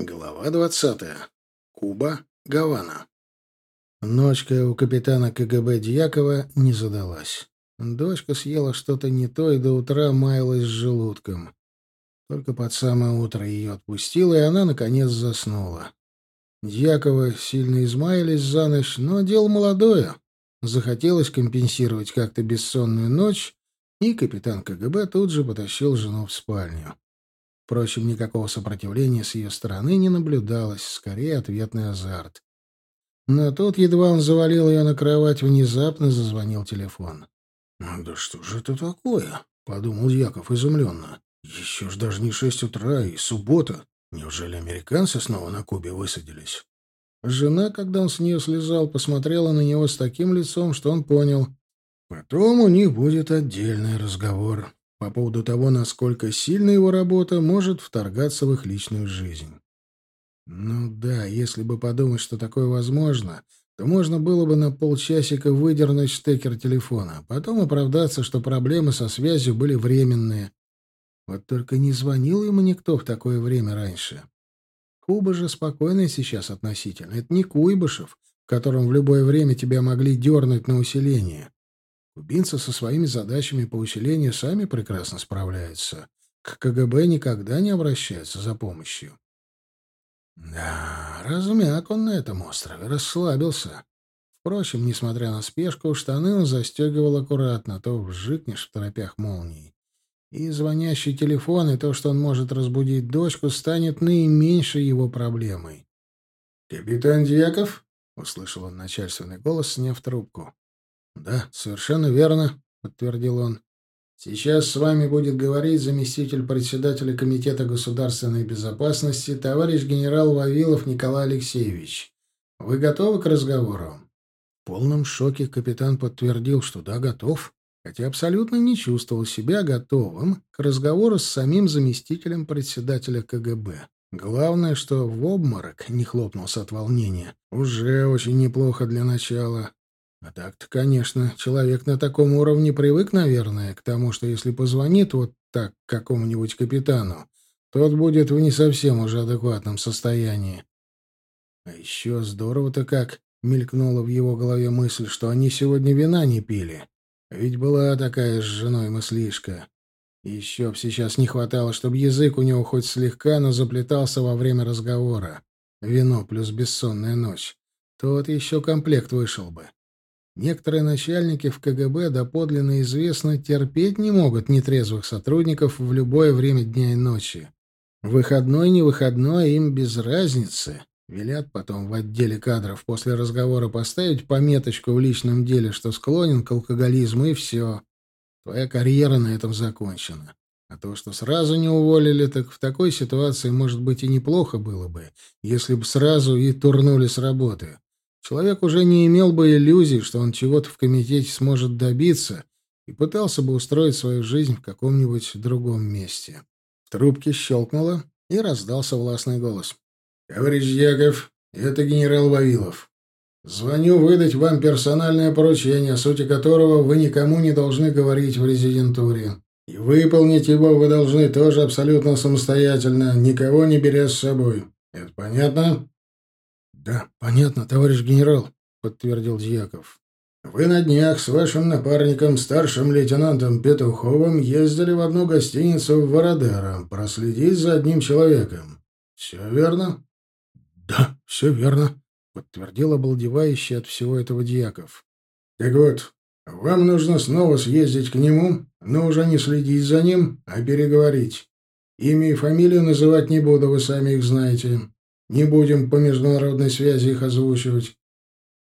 Глава двадцатая. Куба, Гавана. Ночка у капитана КГБ Дьякова не задалась. Дочка съела что-то не то и до утра маялась с желудком. Только под самое утро ее отпустило, и она, наконец, заснула. Дьякова сильно измаялись за ночь, но дело молодое. Захотелось компенсировать как-то бессонную ночь, и капитан КГБ тут же потащил жену в спальню. Впрочем, никакого сопротивления с ее стороны не наблюдалось, скорее ответный азарт. Но тут, едва он завалил ее на кровать, внезапно зазвонил телефон. «Ну «Да что же это такое?» — подумал Яков изумленно. «Еще ж даже не шесть утра и суббота. Неужели американцы снова на Кубе высадились?» Жена, когда он с нее слезал, посмотрела на него с таким лицом, что он понял. Потом у них будет отдельный разговор по поводу того, насколько сильно его работа может вторгаться в их личную жизнь. Ну да, если бы подумать, что такое возможно, то можно было бы на полчасика выдернуть штекер телефона, потом оправдаться, что проблемы со связью были временные. Вот только не звонил ему никто в такое время раньше. Куба же спокойная сейчас относительно. Это не Куйбышев, в котором в любое время тебя могли дернуть на усиление. Кубинцы со своими задачами по усилению сами прекрасно справляются. К КГБ никогда не обращаются за помощью. Да, размяк он на этом острове, расслабился. Впрочем, несмотря на спешку, штаны он застегивал аккуратно, то вжикнешь в торопях молнией. И звонящий телефон, и то, что он может разбудить дочку, станет наименьшей его проблемой. «Капитан Дьяков?» — услышал он начальственный голос, сняв трубку. «Да, совершенно верно», — подтвердил он. «Сейчас с вами будет говорить заместитель председателя Комитета государственной безопасности, товарищ генерал Вавилов Николай Алексеевич. Вы готовы к разговору?» В полном шоке капитан подтвердил, что да, готов, хотя абсолютно не чувствовал себя готовым к разговору с самим заместителем председателя КГБ. Главное, что в обморок не хлопнулся от волнения. Уже очень неплохо для начала. А так-то, конечно, человек на таком уровне привык, наверное, к тому, что если позвонит вот так какому-нибудь капитану, тот будет в не совсем уже адекватном состоянии. А еще здорово-то как мелькнула в его голове мысль, что они сегодня вина не пили. Ведь была такая с женой мыслишка. Еще б сейчас не хватало, чтобы язык у него хоть слегка, но заплетался во время разговора. Вино плюс бессонная ночь. Тот еще комплект вышел бы. Некоторые начальники в КГБ доподлинно известно терпеть не могут нетрезвых сотрудников в любое время дня и ночи. Выходной, не выходной, им без разницы. Велят потом в отделе кадров после разговора поставить пометочку в личном деле, что склонен к алкоголизму, и все. Твоя карьера на этом закончена. А то, что сразу не уволили, так в такой ситуации, может быть, и неплохо было бы, если бы сразу и турнули с работы. Человек уже не имел бы иллюзий, что он чего-то в комитете сможет добиться, и пытался бы устроить свою жизнь в каком-нибудь другом месте. В трубке щелкнуло, и раздался властный голос. «Товарищ Яков, это генерал Вавилов. Звоню выдать вам персональное поручение, сути которого вы никому не должны говорить в резидентуре. И выполнить его вы должны тоже абсолютно самостоятельно, никого не беря с собой. Это понятно?» «Да, понятно, товарищ генерал», — подтвердил Дьяков. «Вы на днях с вашим напарником, старшим лейтенантом Петуховым, ездили в одну гостиницу в Вородеро проследить за одним человеком. Все верно?» «Да, все верно», — подтвердил обалдевающий от всего этого Дьяков. «Так вот, вам нужно снова съездить к нему, но уже не следить за ним, а переговорить. Имя и фамилию называть не буду, вы сами их знаете. Не будем по международной связи их озвучивать.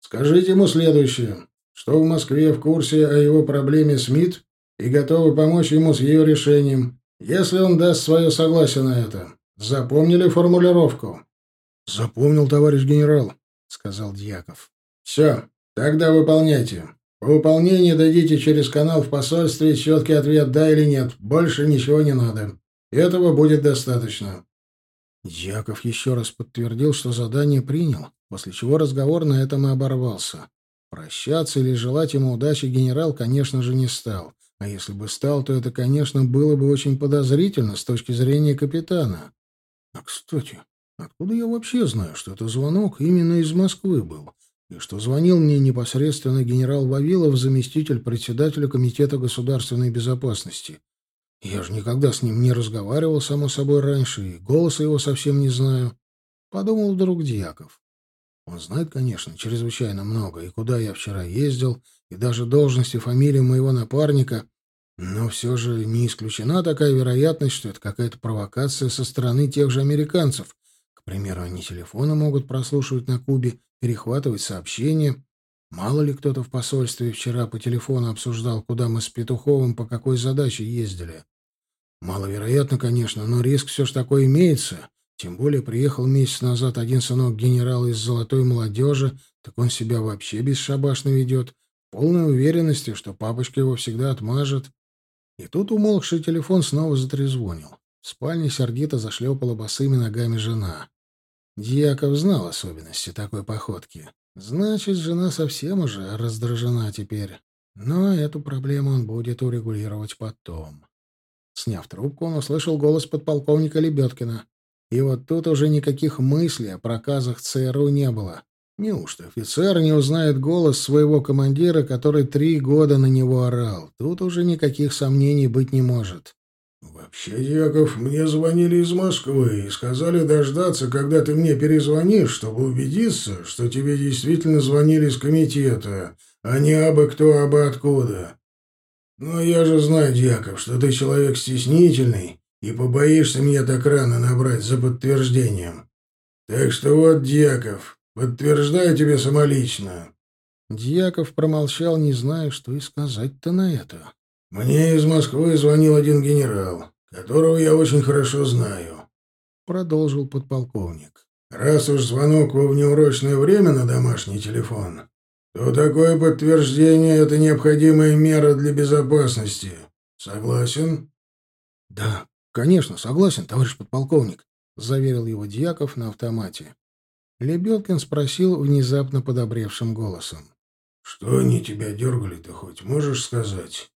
Скажите ему следующее, что в Москве в курсе о его проблеме с МИД и готовы помочь ему с ее решением, если он даст свое согласие на это. Запомнили формулировку? Запомнил, товарищ генерал, сказал Дьяков. Все, тогда выполняйте. По выполнении дадите через канал в посольстве четкий ответ «да» или «нет». Больше ничего не надо. Этого будет достаточно. Яков еще раз подтвердил, что задание принял, после чего разговор на этом и оборвался. Прощаться или желать ему удачи генерал, конечно же, не стал. А если бы стал, то это, конечно, было бы очень подозрительно с точки зрения капитана. А, кстати, Откуда я вообще знаю, что это звонок именно из Москвы был, и что звонил мне непосредственно генерал Вавилов, заместитель председателя Комитета государственной безопасности? Я же никогда с ним не разговаривал, само собой, раньше, и голоса его совсем не знаю. Подумал вдруг Дьяков. Он знает, конечно, чрезвычайно много, и куда я вчера ездил, и даже должности фамилии моего напарника, но все же не исключена такая вероятность, что это какая-то провокация со стороны тех же американцев. К примеру, они телефоны могут прослушивать на Кубе, перехватывать сообщения. Мало ли кто-то в посольстве вчера по телефону обсуждал, куда мы с Петуховым по какой задаче ездили. Маловероятно, конечно, но риск все же такой имеется. Тем более приехал месяц назад один сынок генерала из золотой молодежи, так он себя вообще бесшабашно ведет, полной уверенности, что папочка его всегда отмажет. И тут умолкший телефон снова затрезвонил. В спальне сердито зашлепала босыми ногами жена. Дьяков знал особенности такой походки. Значит, жена совсем уже раздражена теперь. Но эту проблему он будет урегулировать потом. Сняв трубку, он услышал голос подполковника Лебедкина. И вот тут уже никаких мыслей о проказах ЦРУ не было. Неужто офицер не узнает голос своего командира, который три года на него орал? Тут уже никаких сомнений быть не может. «Вообще, Яков, мне звонили из Москвы и сказали дождаться, когда ты мне перезвонишь, чтобы убедиться, что тебе действительно звонили из комитета, а не абы кто, абы откуда. Но я же знаю, Яков, что ты человек стеснительный и побоишься меня так рано набрать за подтверждением. Так что вот, Дьяков, подтверждаю тебе самолично». Дьяков промолчал, не зная, что и сказать-то на это. «Мне из Москвы звонил один генерал, которого я очень хорошо знаю», — продолжил подполковник. «Раз уж звонок во внеурочное время на домашний телефон, то такое подтверждение — это необходимая мера для безопасности. Согласен?» «Да, конечно, согласен, товарищ подполковник», — заверил его Дьяков на автомате. Лебедкин спросил внезапно подобревшим голосом. «Что они тебя дергали-то хоть, можешь сказать?» —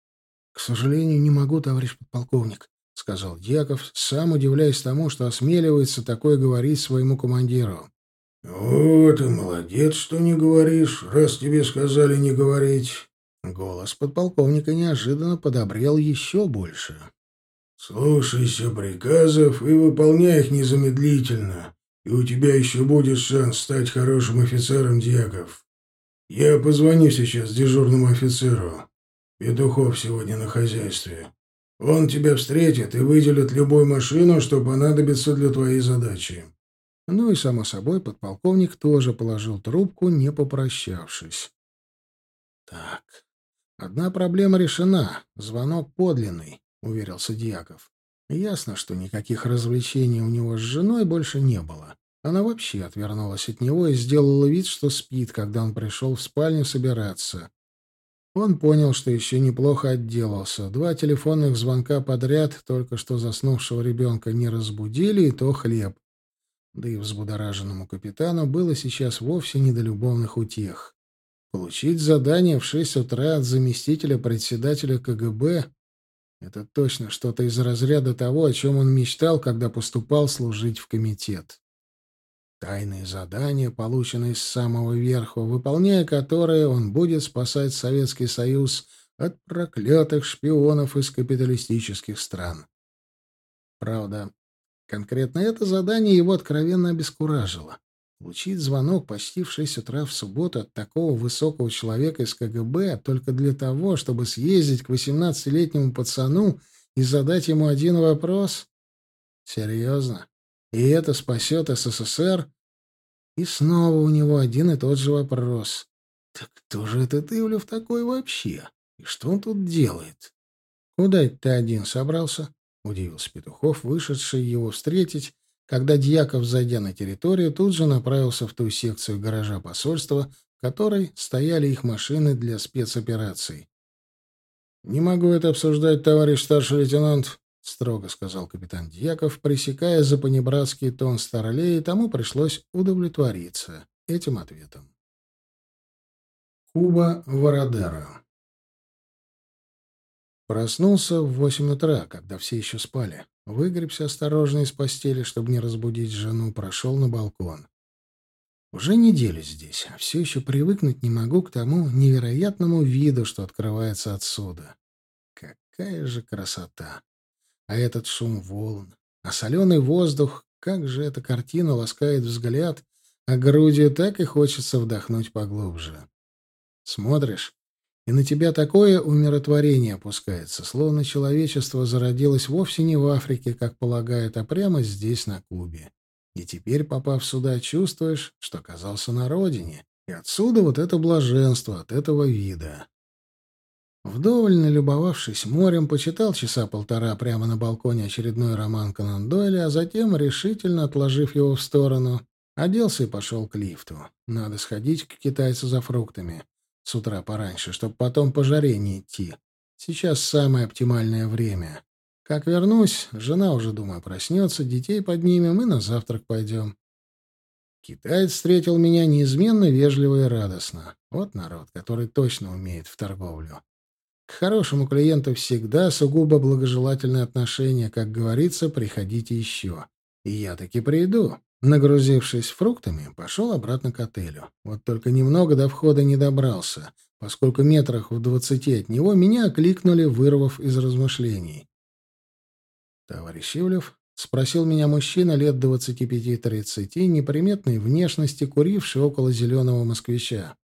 К сожалению, не могу, товарищ подполковник, — сказал Дьяков, сам удивляясь тому, что осмеливается такое говорить своему командиру. — Вот и молодец, что не говоришь, раз тебе сказали не говорить. Голос подполковника неожиданно подобрел еще больше. — Слушайся приказов и выполняй их незамедлительно, и у тебя еще будет шанс стать хорошим офицером, Дьяков. Я позвоню сейчас дежурному офицеру. Петухов сегодня на хозяйстве. Он тебя встретит и выделит любую машину, что понадобится для твоей задачи. Ну и, само собой, подполковник тоже положил трубку, не попрощавшись. Так, одна проблема решена. Звонок подлинный, — уверился Дьяков. Ясно, что никаких развлечений у него с женой больше не было. Она вообще отвернулась от него и сделала вид, что спит, когда он пришел в спальню собираться. Он понял, что еще неплохо отделался. Два телефонных звонка подряд только что заснувшего ребенка не разбудили, и то хлеб. Да и взбудораженному капитану было сейчас вовсе не до любовных утех. Получить задание в шесть утра от заместителя председателя КГБ — это точно что-то из разряда того, о чем он мечтал, когда поступал служить в комитет. Тайные задания, полученные с самого верху, выполняя которые он будет спасать Советский Союз от проклятых шпионов из капиталистических стран. Правда, конкретно это задание его откровенно обескуражило. Получить звонок почти в шесть утра в субботу от такого высокого человека из КГБ только для того, чтобы съездить к восемнадцатилетнему пацану и задать ему один вопрос? Серьезно? И это спасет СССР? И снова у него один и тот же вопрос. Так кто же это Ивлев такой вообще? И что он тут делает? Куда это ты один собрался? Удивился Петухов, вышедший его встретить, когда Дьяков, зайдя на территорию, тут же направился в ту секцию гаража посольства, в которой стояли их машины для спецопераций. «Не могу это обсуждать, товарищ старший лейтенант», — строго сказал капитан Дьяков, пресекая за понебратский тон старлей, и тому пришлось удовлетвориться этим ответом. Куба Вородера Проснулся в восемь утра, когда все еще спали. выгребся осторожно из постели, чтобы не разбудить жену, прошел на балкон. Уже неделю здесь, а все еще привыкнуть не могу к тому невероятному виду, что открывается отсюда. Какая же красота! А этот шум волн, а соленый воздух, как же эта картина ласкает взгляд, а грудью так и хочется вдохнуть поглубже. Смотришь, и на тебя такое умиротворение опускается, словно человечество зародилось вовсе не в Африке, как полагают, а прямо здесь, на Кубе. И теперь, попав сюда, чувствуешь, что оказался на родине. И отсюда вот это блаженство от этого вида. Вдоволь налюбовавшись морем, почитал часа полтора прямо на балконе очередной роман Конан Дойля, а затем, решительно отложив его в сторону, оделся и пошел к лифту. Надо сходить к китайцу за фруктами. С утра пораньше, чтобы потом по жаре не идти. Сейчас самое оптимальное время. Как вернусь, жена уже, думаю, проснется, детей поднимем и на завтрак пойдем. Китаец встретил меня неизменно вежливо и радостно. Вот народ, который точно умеет в торговлю. К хорошему клиенту всегда сугубо благожелательное отношение, как говорится, приходите еще. И я таки приду. Нагрузившись фруктами, пошел обратно к отелю. Вот только немного до входа не добрался, поскольку метрах в двадцати от него меня окликнули, вырвав из размышлений. «Товарищ Ивлев?» — спросил меня мужчина лет двадцати пяти-тридцати, неприметной внешности, куривший около зеленого москвича.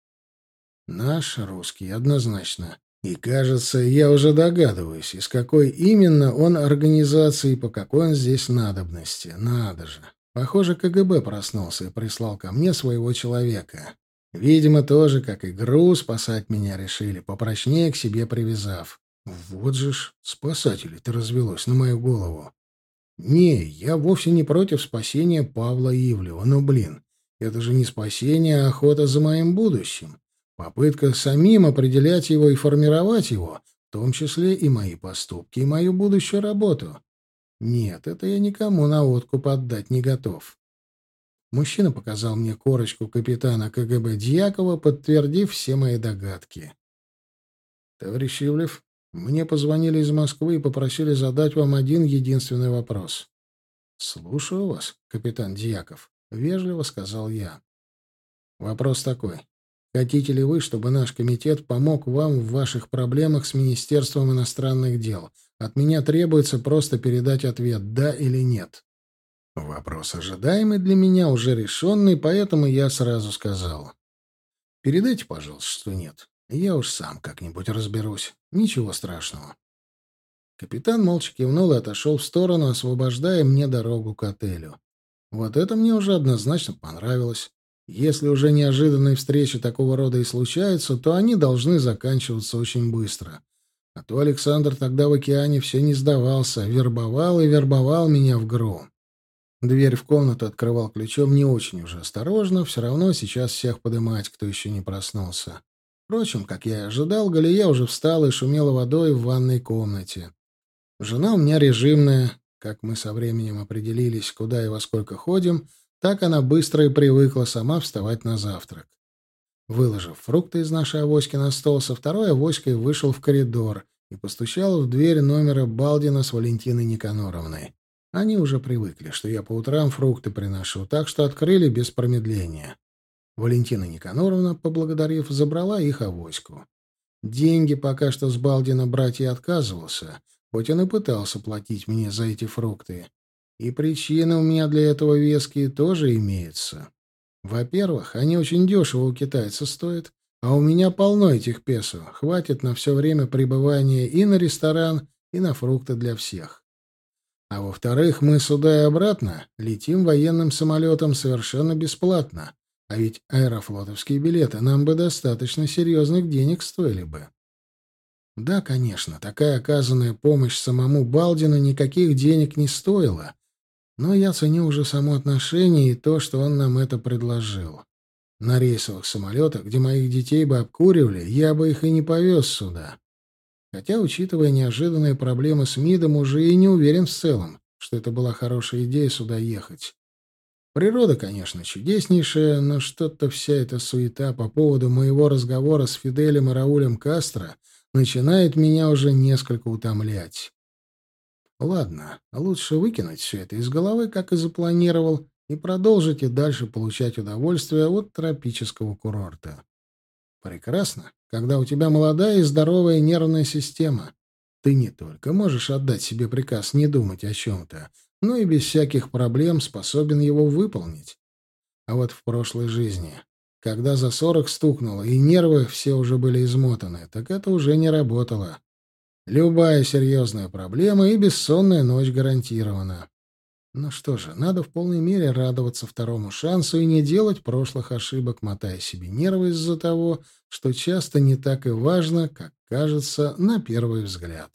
«Наш русский, однозначно. И, кажется, я уже догадываюсь, из какой именно он организации и по какой он здесь надобности. Надо же. Похоже, КГБ проснулся и прислал ко мне своего человека. Видимо, тоже, как и Гру, спасать меня решили, попрочнее к себе привязав. Вот же ж, спасатели-то развелось на мою голову. Не, я вовсе не против спасения Павла Ивлева, но, блин, это же не спасение, а охота за моим будущим. Попытка самим определять его и формировать его, в том числе и мои поступки, и мою будущую работу. Нет, это я никому на откуп отдать не готов. Мужчина показал мне корочку капитана КГБ Дьякова, подтвердив все мои догадки. «Товарищ Ивлев, мне позвонили из Москвы и попросили задать вам один единственный вопрос». «Слушаю вас, капитан Дьяков», — вежливо сказал я. «Вопрос такой. Хотите ли вы, чтобы наш комитет помог вам в ваших проблемах с Министерством иностранных дел? От меня требуется просто передать ответ «да» или «нет». Вопрос ожидаемый для меня, уже решенный, поэтому я сразу сказал. «Передайте, пожалуйста, что нет. Я уж сам как-нибудь разберусь. Ничего страшного». Капитан молча кивнул и отошел в сторону, освобождая мне дорогу к отелю. Вот это мне уже однозначно понравилось. Если уже неожиданные встречи такого рода и случаются, то они должны заканчиваться очень быстро. А то Александр тогда в океане все не сдавался, вербовал и вербовал меня в ГРУ. Дверь в комнату открывал ключом не очень уже осторожно, все равно сейчас всех подымать, кто еще не проснулся. Впрочем, как я и ожидал, Галия уже встала и шумела водой в ванной комнате. Жена у меня режимная, как мы со временем определились, куда и во сколько ходим — так она быстро и привыкла сама вставать на завтрак. Выложив фрукты из нашей авоськи на стол, со второй авоськой вышел в коридор и постучал в дверь номера Балдина с Валентиной Никаноровной. Они уже привыкли, что я по утрам фрукты приношу, так что открыли без промедления. Валентина Никаноровна, поблагодарив, забрала их авоську. Деньги пока что с Балдина брать я отказывался, хоть он и пытался платить мне за эти фрукты. И причины у меня для этого веские тоже имеются. Во-первых, они очень дешево у китайца стоят, а у меня полно этих песо. Хватит на все время пребывания и на ресторан, и на фрукты для всех. А во-вторых, мы сюда и обратно летим военным самолетом совершенно бесплатно. А ведь аэрофлотовские билеты нам бы достаточно серьезных денег стоили бы. Да, конечно, такая оказанная помощь самому Балдину никаких денег не стоила, но я ценю уже само отношение и то, что он нам это предложил. На рейсовых самолетах, где моих детей бы обкуривали, я бы их и не повез сюда. Хотя, учитывая неожиданные проблемы с МИДом, уже и не уверен в целом, что это была хорошая идея сюда ехать. Природа, конечно, чудеснейшая, но что-то вся эта суета по поводу моего разговора с Фиделем и Раулем Кастро начинает меня уже несколько утомлять. Ладно, лучше выкинуть все это из головы, как и запланировал, и продолжить и дальше получать удовольствие от тропического курорта. Прекрасно, когда у тебя молодая и здоровая нервная система. Ты не только можешь отдать себе приказ не думать о чем-то, но и без всяких проблем способен его выполнить. А вот в прошлой жизни, когда за сорок стукнуло, и нервы все уже были измотаны, так это уже не работало. Любая серьезная проблема и бессонная ночь гарантирована. Ну что же, надо в полной мере радоваться второму шансу и не делать прошлых ошибок, мотая себе нервы из-за того, что часто не так и важно, как кажется на первый взгляд.